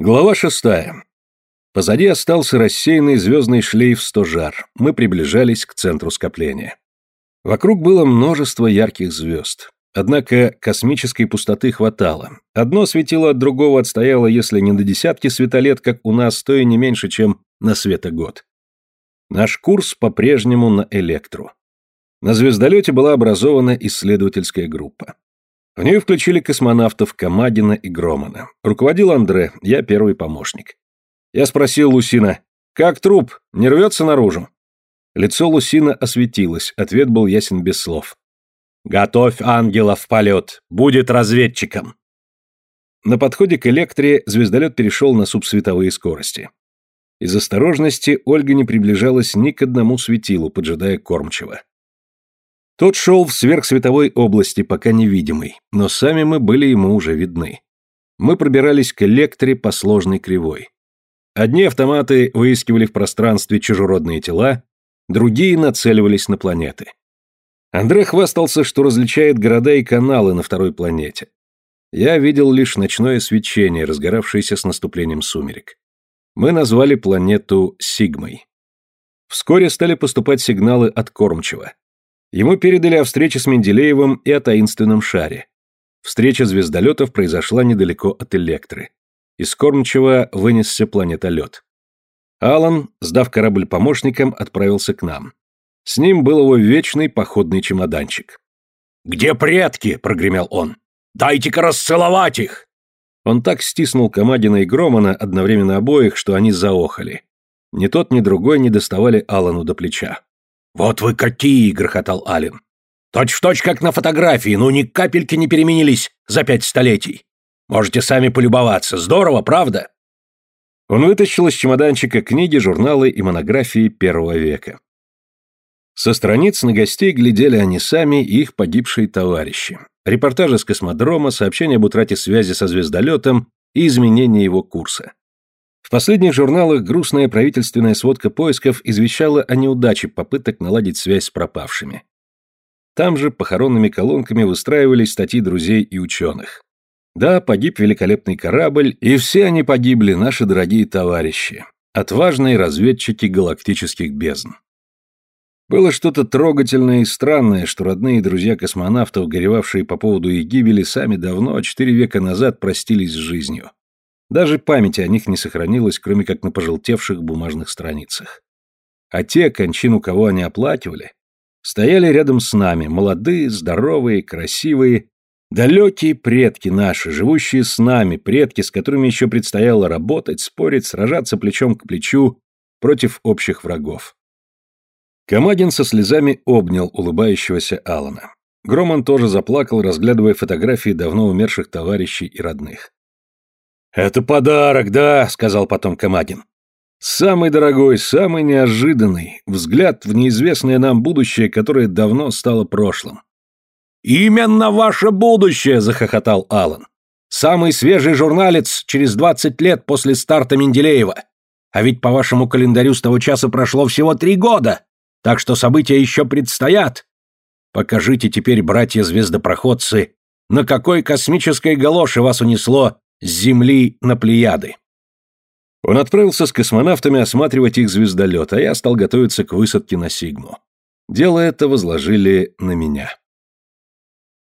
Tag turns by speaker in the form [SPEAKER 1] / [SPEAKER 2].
[SPEAKER 1] Глава шестая. Позади остался рассеянный звездный шлейф стожар. Мы приближались к центру скопления. Вокруг было множество ярких звезд. Однако космической пустоты хватало. Одно светило от другого отстояло, если не на десятки светолет, как у нас, то и не меньше, чем на светогод. Наш курс по-прежнему на Электру. На звездолете была образована исследовательская группа. В нее включили космонавтов Камадина и Громана. Руководил Андре, я первый помощник. Я спросил Лусина, «Как труп? Не рвется наружу?» Лицо Лусина осветилось, ответ был ясен без слов. «Готовь ангела в полет, будет разведчиком!» На подходе к Электре звездолет перешел на субсветовые скорости. Из осторожности Ольга не приближалась ни к одному светилу, поджидая кормчего. Тот шел в сверхсветовой области, пока невидимый, но сами мы были ему уже видны. Мы пробирались к электре по сложной кривой. Одни автоматы выискивали в пространстве чужеродные тела, другие нацеливались на планеты. Андре хвастался, что различает города и каналы на второй планете. Я видел лишь ночное свечение, разгоравшееся с наступлением сумерек. Мы назвали планету Сигмой. Вскоре стали поступать сигналы от кормчего. Ему передали о встрече с Менделеевым и о таинственном шаре. Встреча звездолетов произошла недалеко от Электры. Из кормчего вынесся планетолет. Алан, сдав корабль помощникам, отправился к нам. С ним был его вечный походный чемоданчик. «Где предки?» — прогремел он. «Дайте-ка расцеловать их!» Он так стиснул Камадина и Громана, одновременно обоих, что они заохали. Ни тот, ни другой не доставали Алану до плеча. «Вот вы какие!» — грохотал Ален. «Точь-в-точь, как на фотографии, но ни капельки не переменились за пять столетий. Можете сами полюбоваться. Здорово, правда?» Он вытащил из чемоданчика книги, журналы и монографии первого века. Со страниц на гостей глядели они сами и их погибшие товарищи. Репортажи с космодрома, сообщения об утрате связи со звездолетом и изменении его курса. В последних журналах грустная правительственная сводка поисков извещала о неудаче попыток наладить связь с пропавшими. Там же похоронными колонками выстраивались статьи друзей и ученых. Да, погиб великолепный корабль, и все они погибли, наши дорогие товарищи, отважные разведчики галактических бездн. Было что-то трогательное и странное, что родные друзья космонавтов, горевавшие по поводу их гибели, сами давно, четыре века назад, простились с жизнью. Даже памяти о них не сохранилось, кроме как на пожелтевших бумажных страницах. А те, кончину кого они оплакивали, стояли рядом с нами, молодые, здоровые, красивые, далекие предки наши, живущие с нами, предки, с которыми еще предстояло работать, спорить, сражаться плечом к плечу против общих врагов. Камагин со слезами обнял улыбающегося Алана. Громан тоже заплакал, разглядывая фотографии давно умерших товарищей и родных. «Это подарок, да», — сказал потом Камагин. «Самый дорогой, самый неожиданный, взгляд в неизвестное нам будущее, которое давно стало прошлым». «Именно ваше будущее!» — захохотал Алан. «Самый свежий журналец через двадцать лет после старта Менделеева. А ведь по вашему календарю с того часа прошло всего три года, так что события еще предстоят. Покажите теперь, братья-звездопроходцы, на какой космической галоше вас унесло с Земли на Плеяды. Он отправился с космонавтами осматривать их звездолет, а я стал готовиться к высадке на Сигму. Дело это возложили на меня.